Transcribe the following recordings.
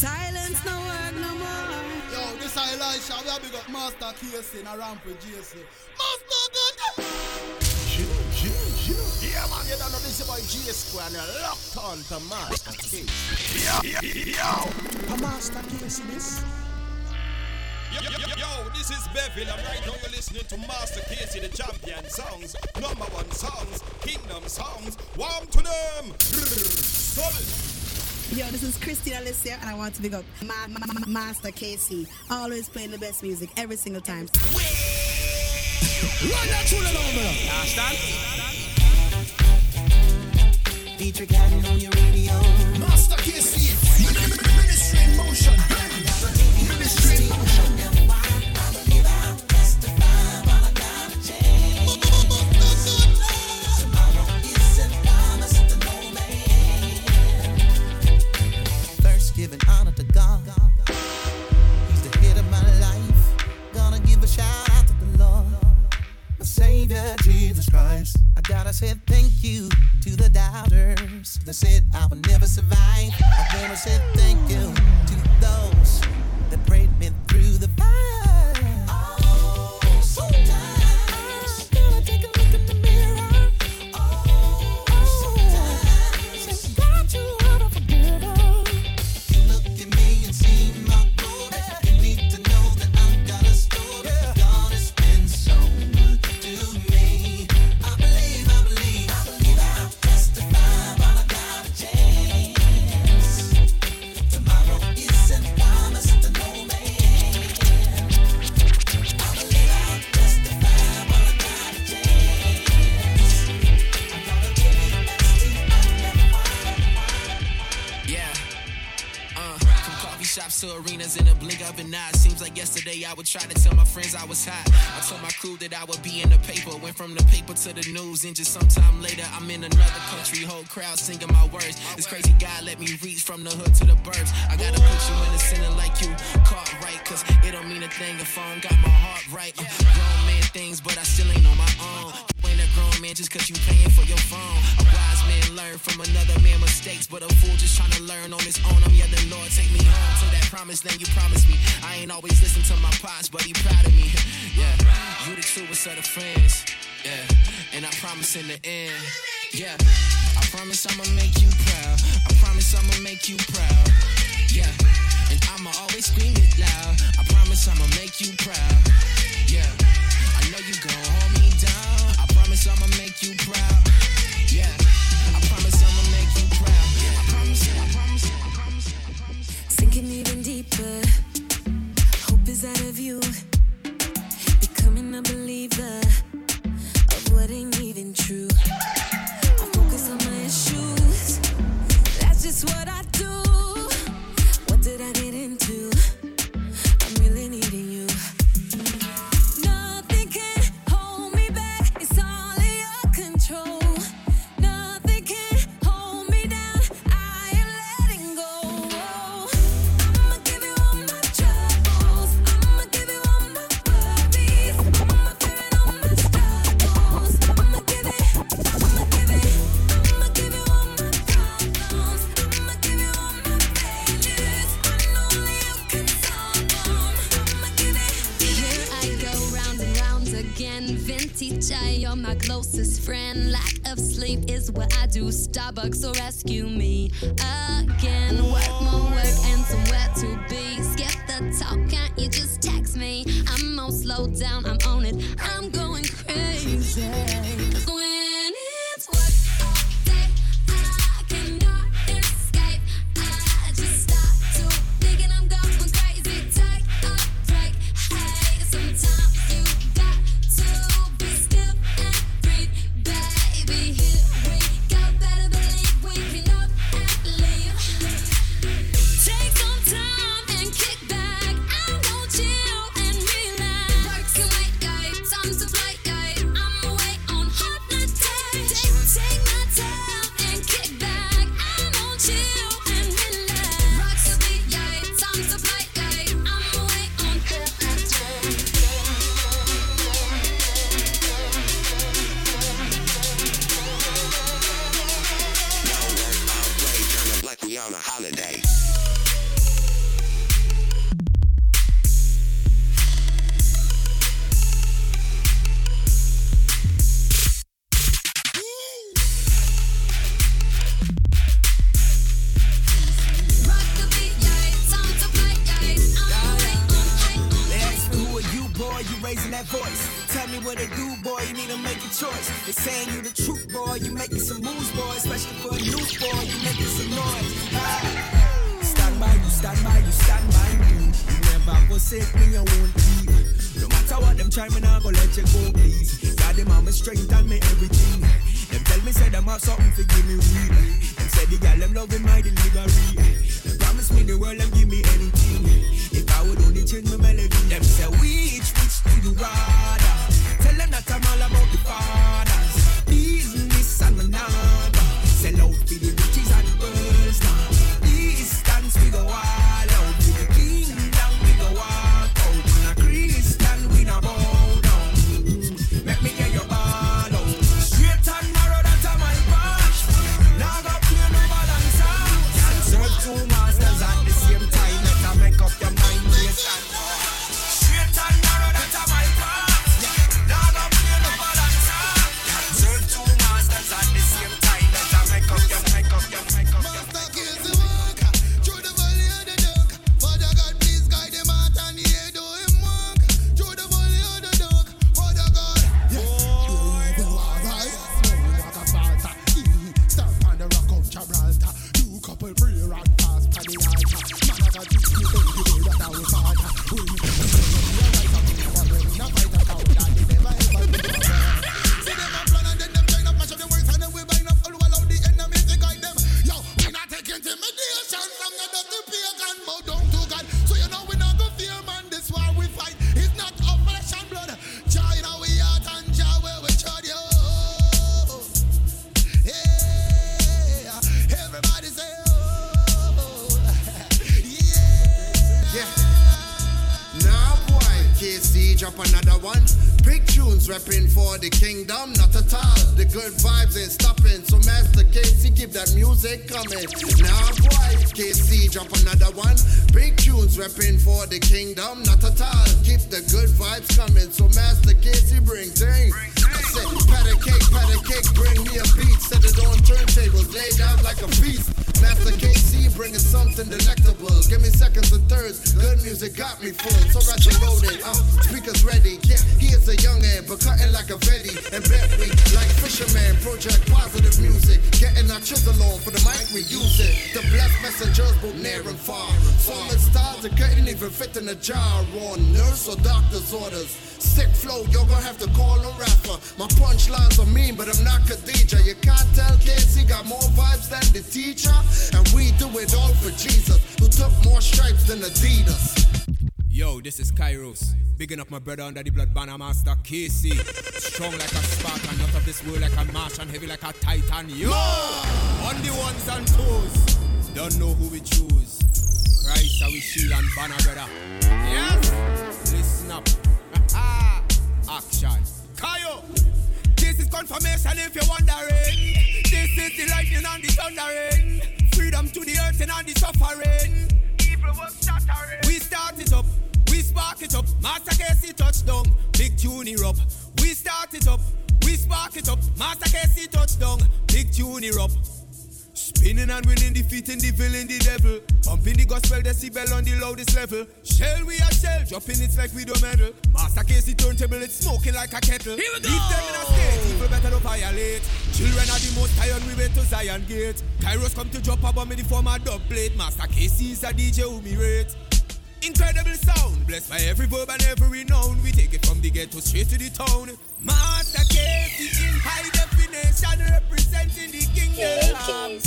Silence no work no more. Yo, this is Elisha. We have big up Master Casey in a ramp with JC. Master good. Yeah, man, you don't know this about G Square and you're locked on to Master Casey. Yo, yo, yo. Master Casey, this. Yo, yo, yo, yo, this is Beville, and right now you're listening to Master Casey, the champion songs, number one songs, kingdom songs. Warm to them. Solid. Yo, this is Christina Alicia, and I want to big up Ma- Ma- Ma- Master Casey. Always playing the best music every single time. Run that tune along, bro. Understand? Deitrick Haddon on your radio. Master Casey. Ministry in motion. Ministry in motion. Savior Jesus Christ. I gotta say thank you to the doubters that said I would never survive. I wanna say thank you to those that prayed me through the fire. To arenas in a blink of an eye. Seems like yesterday I would try to tell my friends I was hot. I told my crew that I would be in the paper. Went from the paper to the news, and just sometime later I'm in another country. Whole crowd singing my words. This crazy guy let me reach from the hood to the burbs. I gotta put you in the center like you caught right, cause it don't mean a thing if I don't got my heart right. Grown man things, but I still ain't on my own. Grown man just cause you paying for your phone. A wise man learn from another man mistakes, but a fool just trying to learn on his own. I'm yelling, Lord, take me home to that promised land you promised me. I ain't always listen to my pops, but he proud of me. yeah, you the truest of the friends. Yeah, and I promise in the end. Yeah, I promise I'ma make you proud. I promise I'ma make you proud. Yeah, and I'ma always scream it loud. I promise I'ma make you proud. Yeah, I know you gon' hold me down. I'ma make you proud. Yeah, I promise I'ma make you proud. I promise, I promise, I promise, I promise. Sinking even deeper. Hope is out of you. Becoming a believer Vintage, I you're my closest friend. Lack of sleep is what I do. Starbucks will rescue me again. Work more work and somewhere to be. Skip the talk, can't you just text me? I'm all slowed down, I'm on it. I'm going crazy. I said, pat a cake, pat a cake, bring me a beat. Set it on turntables, laid out like a feast. Master KC bringing something delectable. Give me seconds and thirds. Good music got me full, so I can roll it. Uh, speakers ready. Yeah, he is a young man, but cutting like a Betty. And bet we like fisherman. Project positive music. Getting our chisel on for the mic, we use it. The blessed messengers both near and far. Solid stars that couldn't even fit in a jar. On nurse or doctor's orders. Sick flow, you're gonna have to call a rapper. My punchlines are mean, but I'm not Khadija. You can't tell Casey got more vibes than the teacher. And we do it all for Jesus, who took more stripes than Adidas. Yo, this is Kairos. Bigging up my brother under the blood banner master Casey. Strong like a Spartan, not of this world like a Martian, heavy like a Titan. Yo! On the ones and twos. Don't know who we choose. Christ, our shield and banner, brother. Yes! Listen up. Ah, action. Kayo! This is confirmation if you're wondering. This is the lightning and the thundering. Freedom to the earth and the suffering. Evil work shattering. We start it up. We spark it up. Master Casey touchdown. Big tune up. We start it up. We spark it up. Master Casey touchdown. Big tune up. Spinning and winning, defeating the villain, the devil. Pumping the gospel decibel on the loudest level. Shell we are shell, dropping it like we don't meddle. Master Casey turntable, it's smoking like a kettle. Here we go. Leave them in a state, people better not violate. Children are the most iron, we went to Zion Gate. Kairos come to drop a bomb in the form of dub plate. Master Casey is a DJ who me rate. Incredible sound, blessed by every verb and every noun. We take it from the ghetto straight to the town. Master Casey in high definition, representing the kingdom.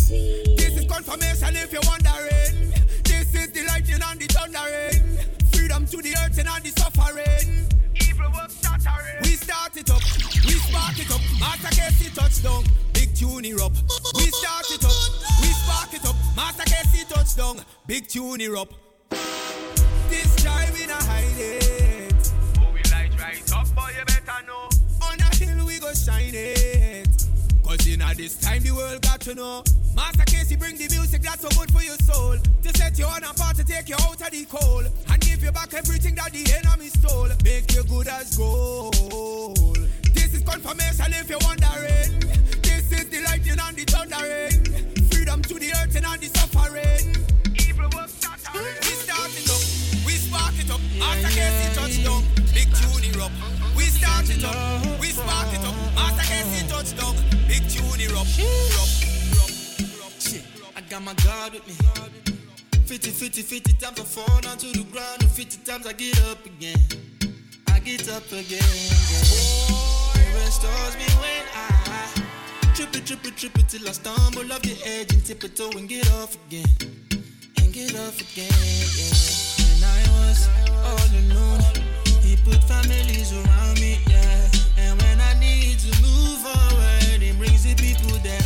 This is confirmation if you're wondering. This is the lightning and the thundering. Freedom to the earth and the suffering. Evil work shattering. We start it up, we spark it up. Master Casey touchdown, big tune here up. We start it up, we spark it up. Master Casey touchdown, big tune here up. This time we not hide it. Oh, we light right up, boy, you better know. On a hill we go shine it. Cause in a this time the world got to know. Master Casey bring the music that's so good for your soul. To set you on a path to take you out of the cold. And give you back everything that the enemy stole. Make you good as gold. This is confirmation if you're wondering. This is the lightning and the thundering. Freedom to the earth and the suffering. it up. Master Casey touchdown, big tune up. We start it up, we spark it up. Master Casey touchdown, big tune up. I got my God with me. 50, 50, 50 times I fall down to the ground, and 50 times I get up again. I get up again. Boy, restores me when I trip it, trip it, trip it till I stumble off the edge and tiptoe and get off again, and get off again. Yeah families around me, yeah. And when I need to move forward, it brings the people that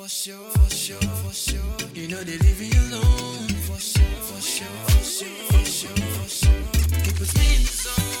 for sure, for sure, for sure. You know they leave you alone, for sure, for sure, for sure, for sure, for sure. It puts me in the zone.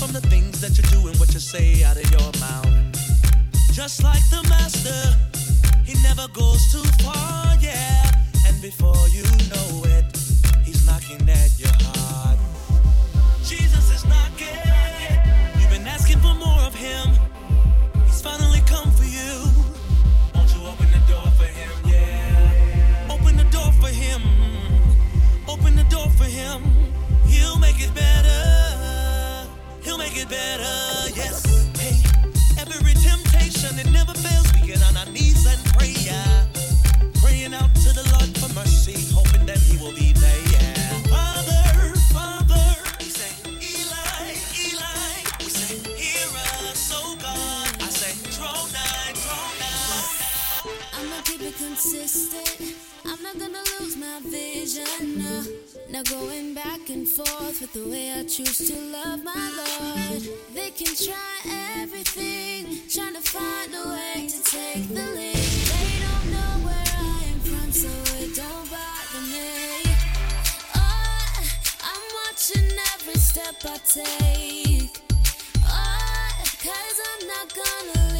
from the things that you do and what you say out of your mouth. Just like the master, he never goes too far, yeah. And before you know it, he's knocking at your heart. make it better. Yes. Hey, every temptation, it never. forth with the way I choose to love my Lord. They can try everything, trying to find a way to take the lead. They don't know where I am from, so it don't bother me. Oh, I'm watching every step I take. Oh, cause I'm not gonna leave.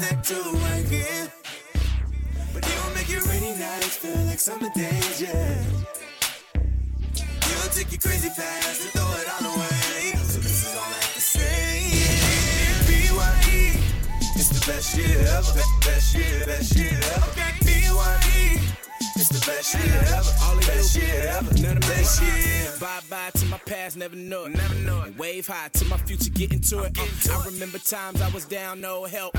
Too right here. But you gon' make your rainy nights feel like summer days, yeah. You'll take your crazy past and throw it all away. So this is all I have to say. BYE, it's the best year ever. Best year, best year ever. Okay, BYE, the best year ever. All best year ever. None of best year. Bye bye to my past, never know it. Never know it. Wave high to my future, get into it. Uh, I remember times I was down, no help.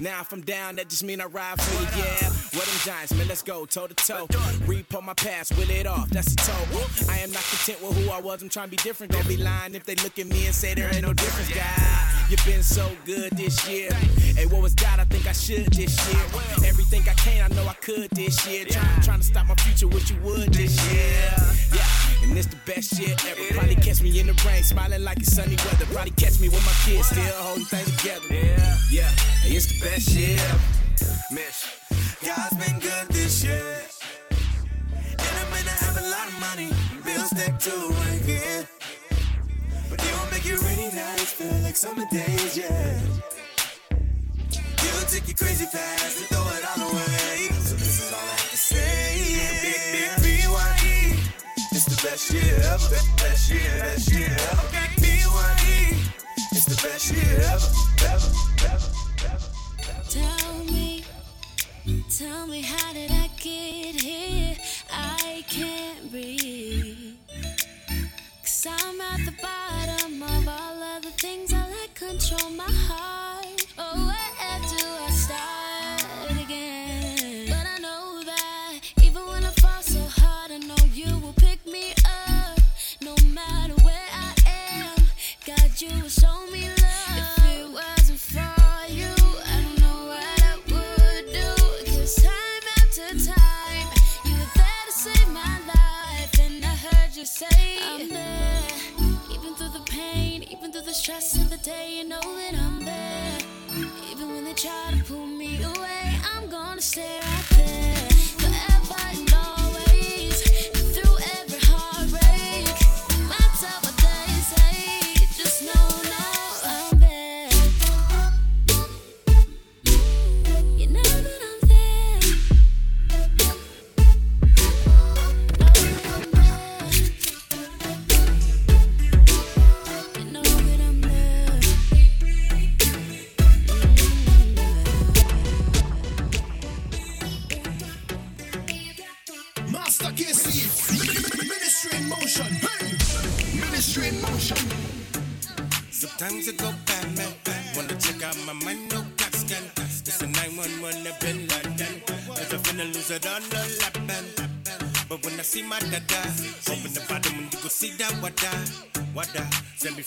Now if I'm down, that just mean I ride for you, yeah. What them giants, man, let's go toe to toe. Repo my past, will it off, that's a toe. I am not content with who I was, I'm trying to be different. Don't be lying if they look at me and say there ain't no difference, guy. You've been so good this year. Hey, what was God? I think I should this year. Everything I can, I know I could this year. Trying, trying to stop my future, what you would this year. Yeah, and it's the best year ever. Probably catch me in the rain, smiling like it's sunny weather. Probably catch me with my kids, still holding things together. Yeah, yeah, hey, it's the best year ever. Miss. God's been good this year. And I may not have a lot of money, bills stacked too right here. Your rainy nights feel like summer days, yeah. You'll take your crazy past and throw it all away. So this is all I have to say, yeah. It's the best year ever. Best year, best year ever. BYE, it's the best year ever. ever, ever, ever. Tell me, tell me how did I get here? I can't breathe. Cause I'm at the bottom of all of the things I let control my heart.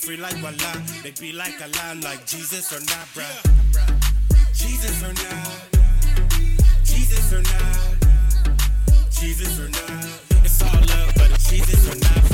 free like Wallah. They be like a line, like Jesus or not, bruh. Jesus or not. Jesus or not. Jesus or not. It's all love, but Jesus or not.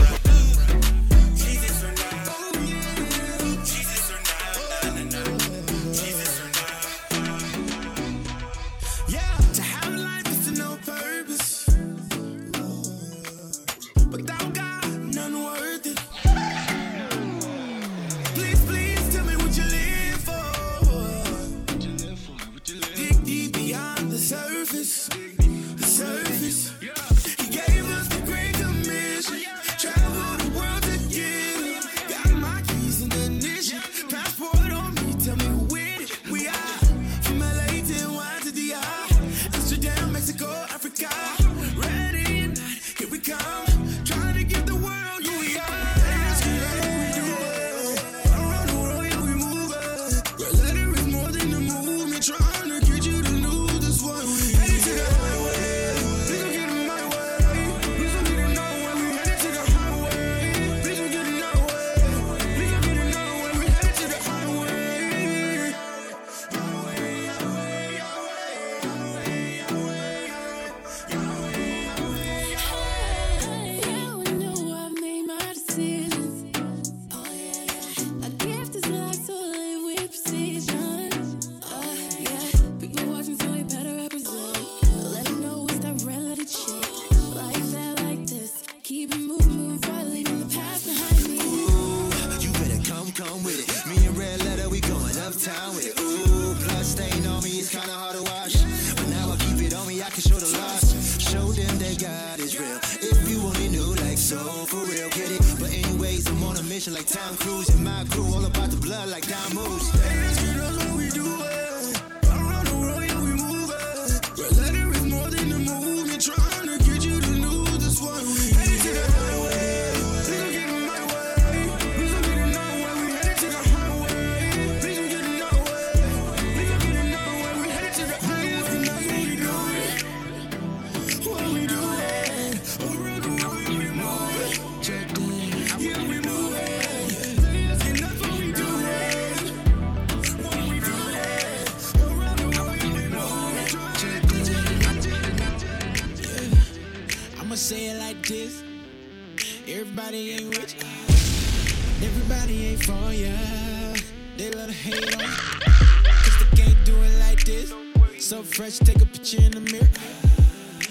Everybody ain't rich. Everybody ain't for ya. They love to hate on. Cause they can't do it like this. So fresh, take a picture in the mirror.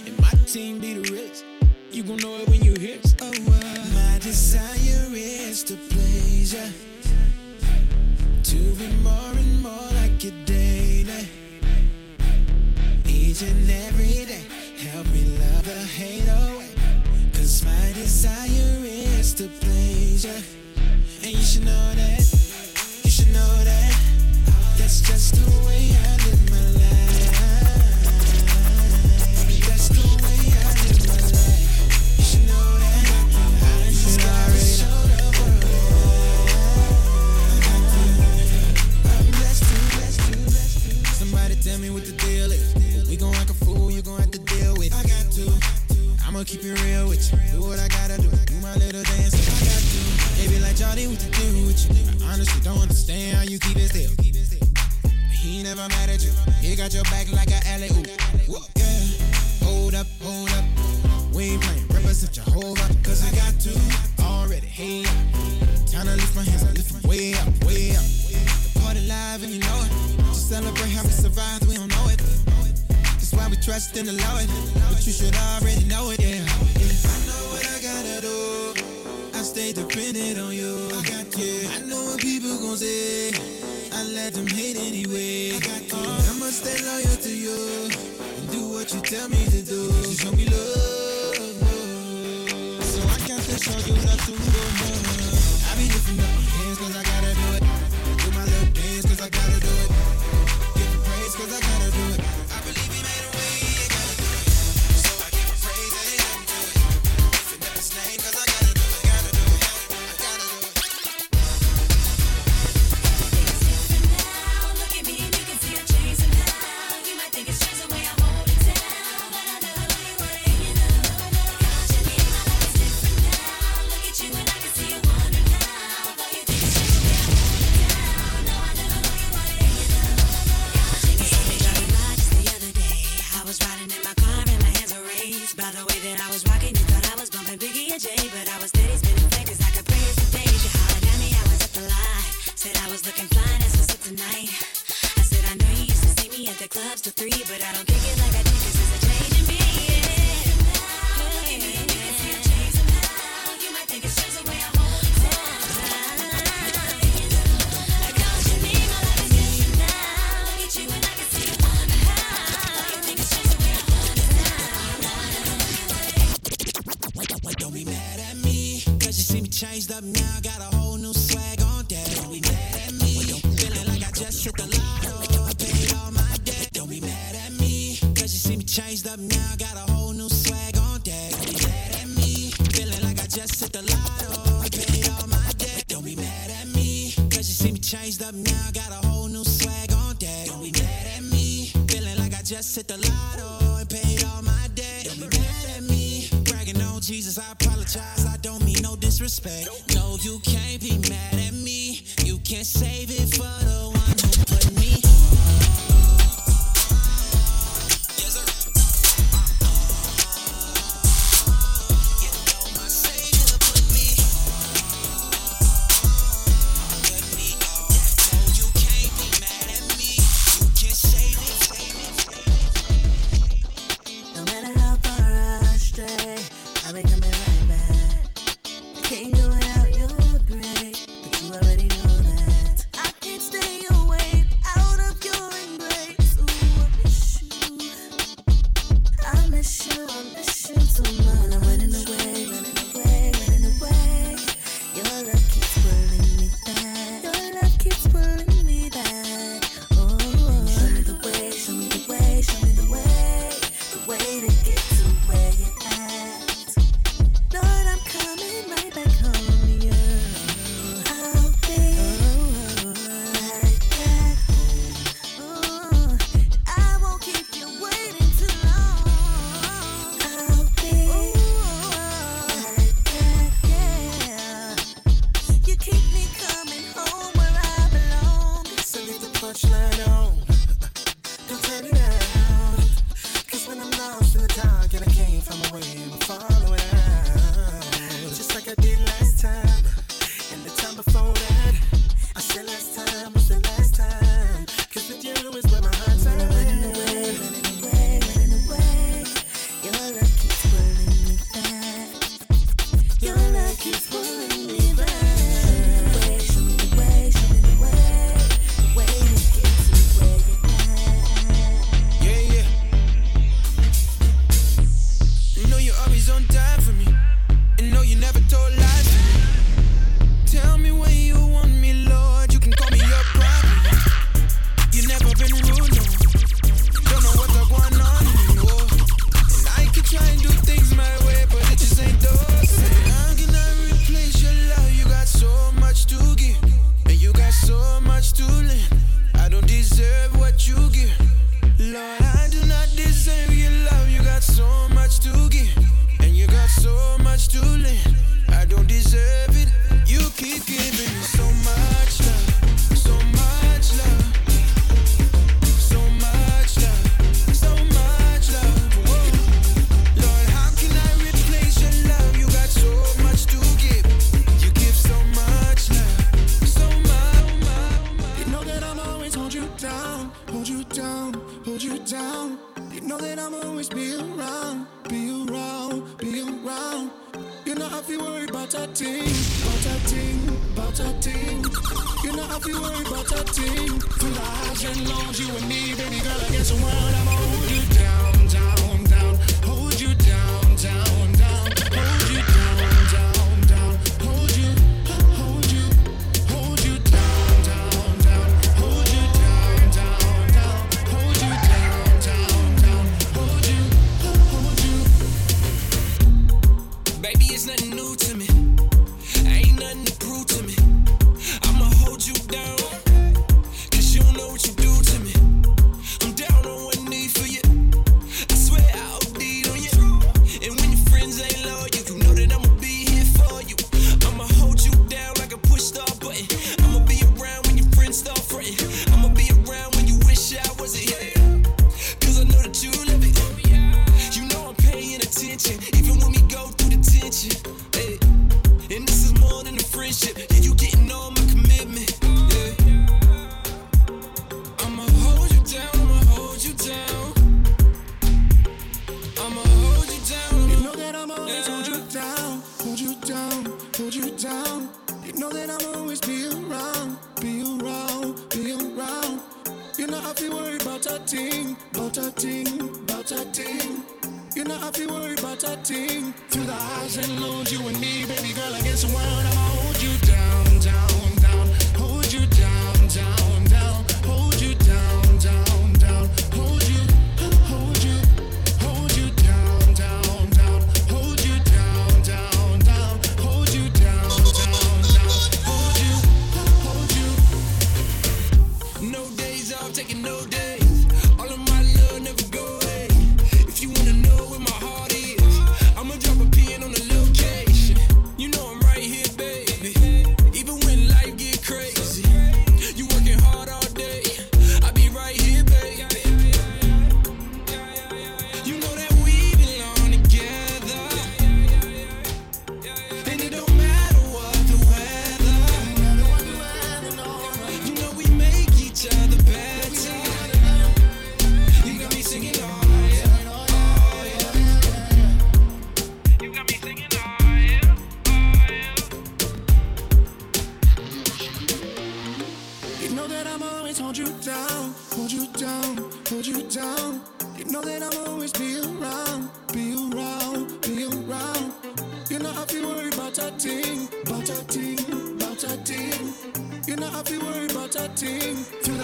And my team be the rich. You gon' know it when you hear it. Oh, uh, my desire is to please ya. To be more and more like your daily. Each and every day. Help me love the hate away desire is and you should know that. You should know that. That's just the way I live my life. That's the way I live my life. You should know that. I'm. Somebody tell me what to do I'ma keep it real with you. Do what I gotta do. Do my little dance. I gotta Baby, like, Jody, what you do with you? I honestly don't understand how you keep it still. He never mad at you. He got your back like an alley oop. Yeah. Hold up, hold up. We ain't playing. Represent your. Cause I got to already. Hey, time to lift my hands. I lift them way up, way up. The party live and you know it. Just celebrate how we survived trust and allow it, but you should already know it, yeah. I know what I gotta do. I stay dependent on you. I got you. I know what people gon' say. I let them hate anyway. I got you. I'ma stay loyal to you and do what you tell me to do. You show me love, so I can't show you not to. I be lifting up my hands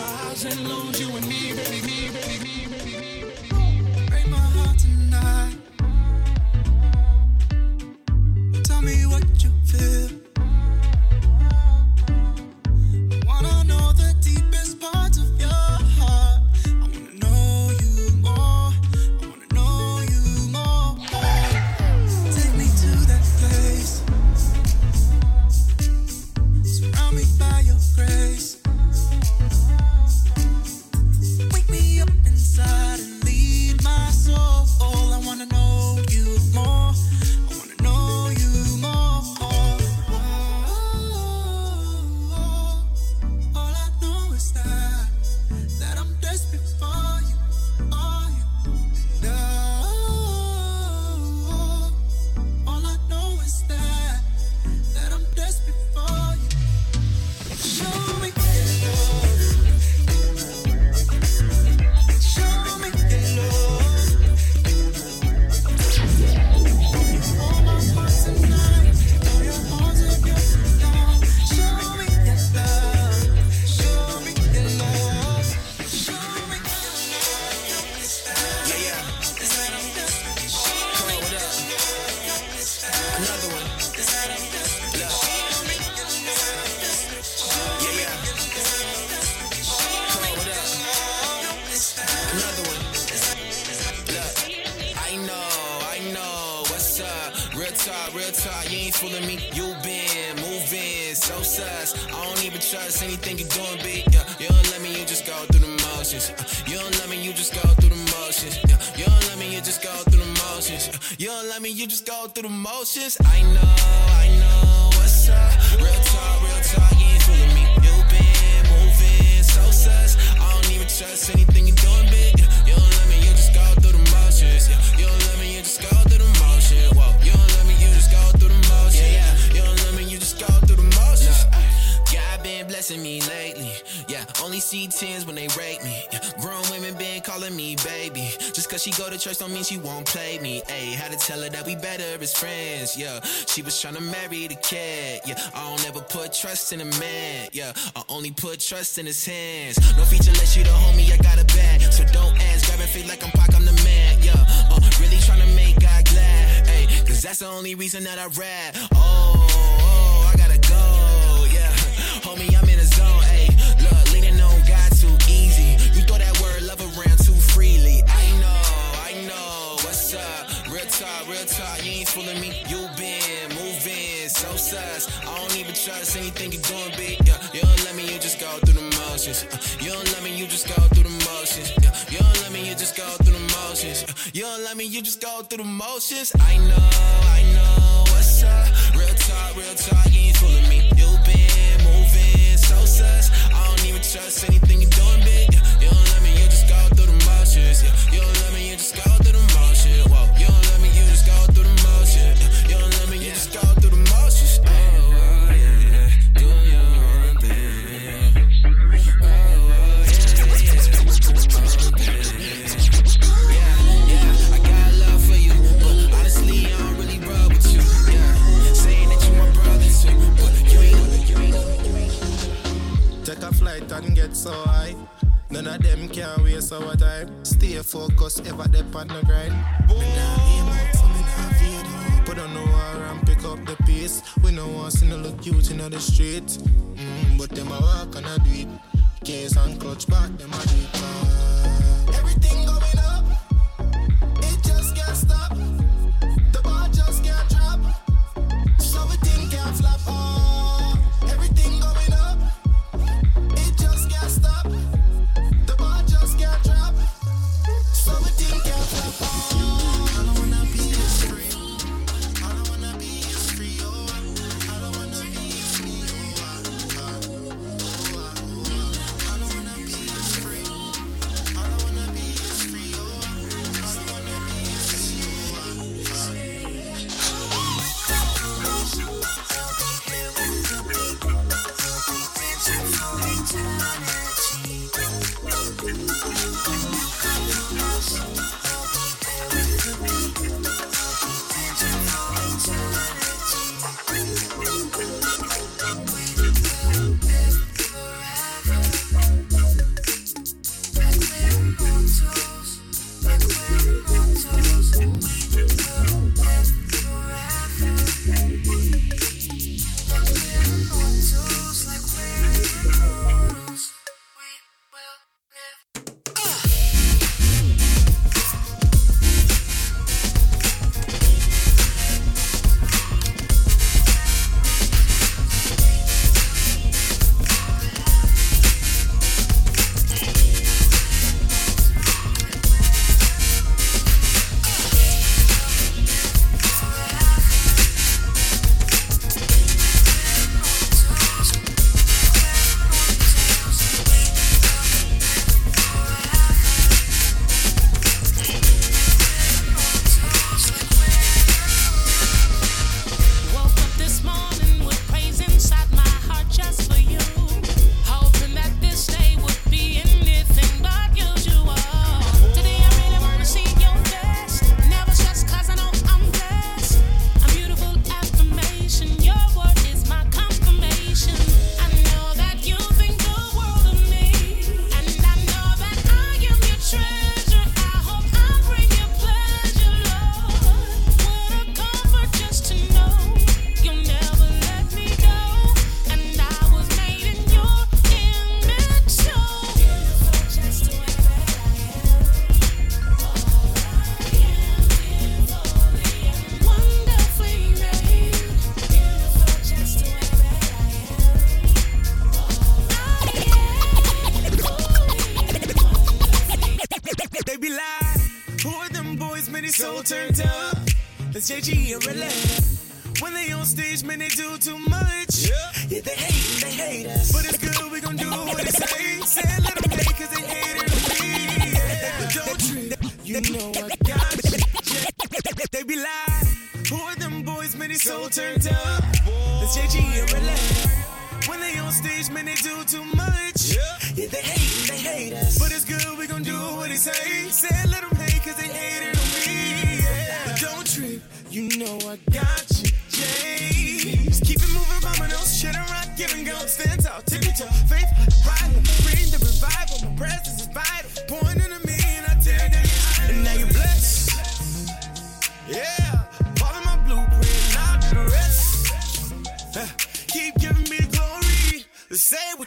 Highs and lows, you and me, baby, me, baby, she go to church don't mean she won't play me. Ayy, had to tell her that we better as friends. Yeah, she was trying to marry the kid. Yeah, I don't ever put trust in a man. Yeah, I only put trust in his hands. No feature less you the homie, I got a bag. So don't ask, grab and feel like I'm Pac, I'm the man. Yeah, uh, really trying to make God glad. Ayy, cause that's the only reason that I rap. Oh, trust anything you're doing, big. Yeah, you don't let me, you just go through the motions. Uh, you don't let me, you just go through the motions. Yeah, you don't let me, you just go through the motions. Uh, you don't let me, you just go through the motions. I know, I know. What's up? Real talk, real talk. You ain't fooling me. You been moving so sus. I don't even trust anything you're doing, big. Yeah, you don't let me, you just go through the motions. Yeah, you don't let me, you just go through the motions. None of them can waste our time. Stay focused, ever dep on the grind. Me nah aim up, so me nah fade. Put on the war and pick up the pace. We no want see no look cute in the street. Mm, but them a walk and a do it. Case and clutch back, them a do it.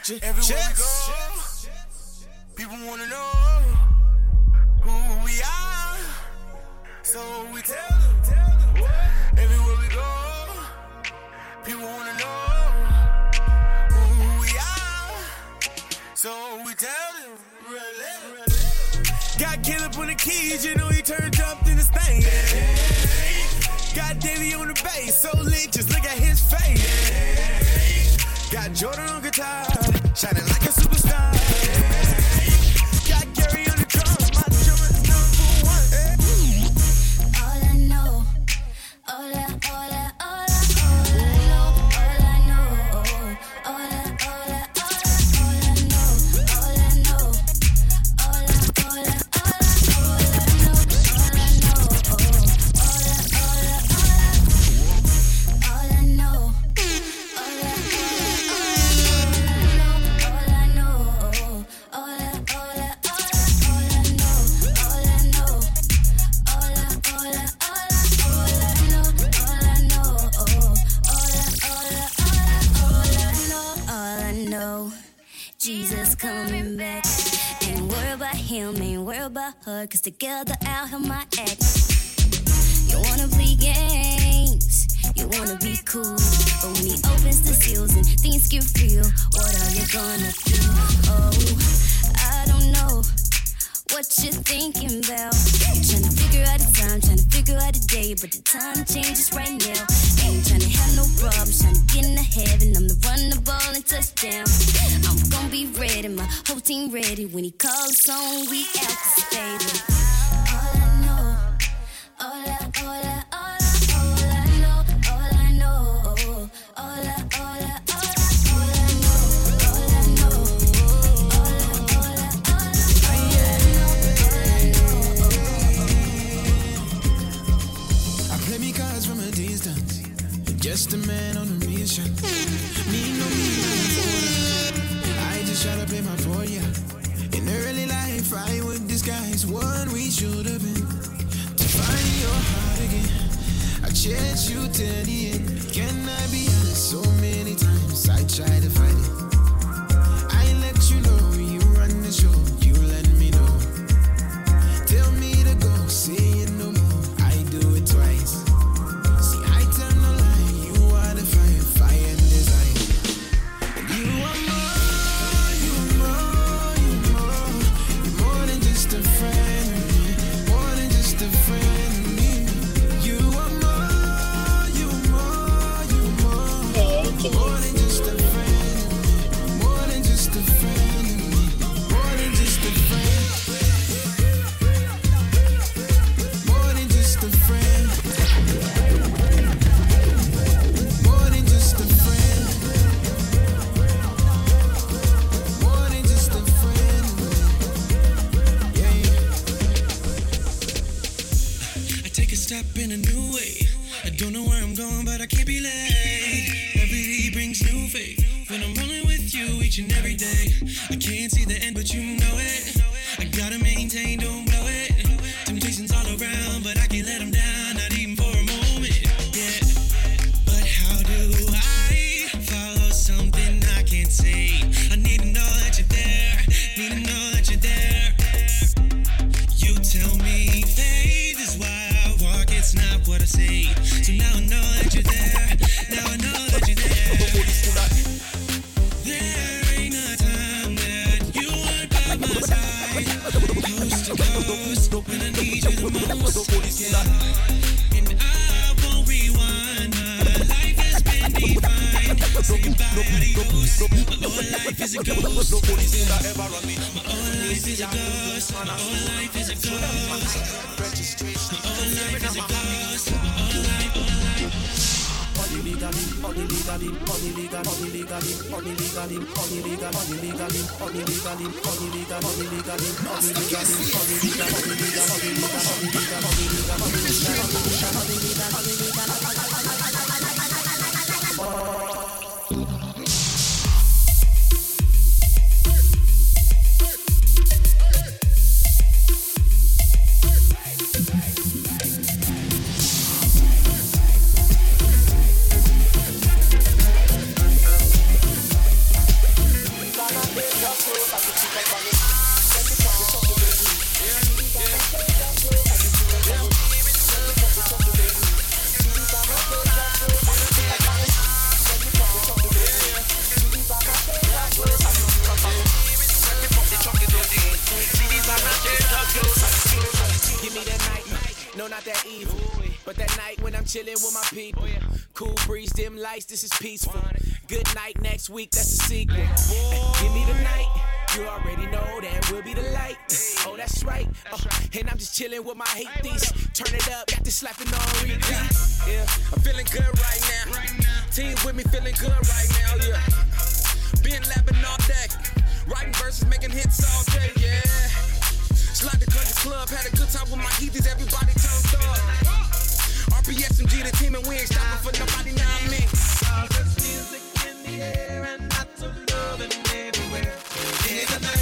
J- Everywhere we go, people wanna know who we are. So we tell them, tell them. Everywhere we go, people wanna know who we are. So we tell them. Got Caleb on the keys, you know he turned up in his thing. Got Davey on the bass, so lit, just look at his face. Got Jordan on guitar shining like blood, cause together I'll have my ex. You wanna play games, you wanna be cool. But when he opens the seals and things get real, what are you gonna do? Oh, I don't know what you're thinking about. Trying to figure out a time, trying to figure out a day, but the time changes right now. Ready when he calls on, we activated. see. My whole life is a ghost. My whole life is a ghost. My whole life is a ghost. My whole life is a ghost. My whole life, whole life. Oh them I hate these. Turn it up, got this slapping on repeat. Yeah, I'm feeling good right now. Team with me feeling good right now, yeah. Been lapping all day. Writing verses, making hits all day, yeah. Slide the country club, had a good time with my heathies, everybody turned up. RPSMG, the team, and we ain't stopping for nobody now. I mean, music in the air and lots of love everywhere. Yeah,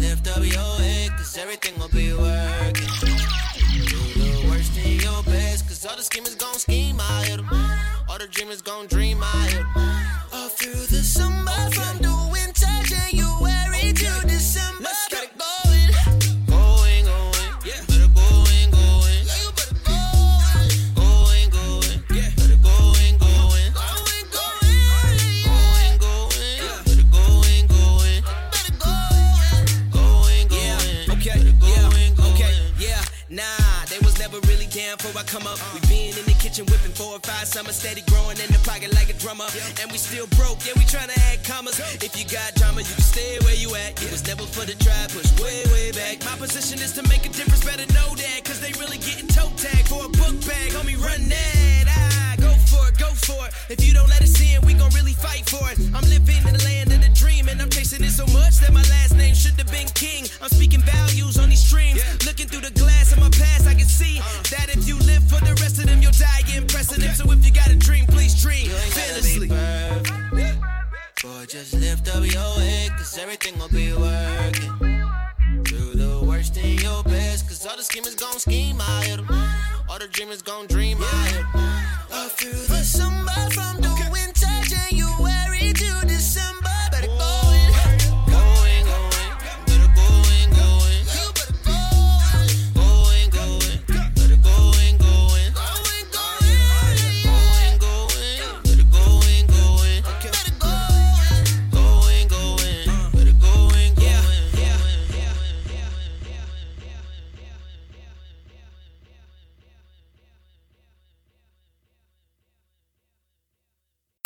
lift up your head, cause everything will be working. Do the worst in your best, cause all the schemers gon' scheme, 'em. All the dreamers gon' dream, 'em. All through the summer, from the We been in the kitchen whipping four or five summers, steady growing in the pocket like a drummer. And we still broke, yeah, we tryna add commas. If you got drama, you can stay where you at. It was never for the try, push way, way back. My position is to make a difference, better know that. Cause they really getting toe tag for a book bag. Homie, run that. For it, go for it. If you don't let us in, we gon' really fight for it. I'm living in the land of the dream, and I'm chasing it so much that my last name should have been King. I'm speaking values on these streams. Looking through the glass of my past, I can see uh. that if you live for the rest of them, you'll die getting precedent. So if you got a dream, please dream You ain't gotta fearlessly. Boy, just lift up your head, cause everything will be working. Do the worst in your best, cause all the schemers gon' scheme, I hit 'em. All the dreamers gon' dream, I hit 'em. I feel the summer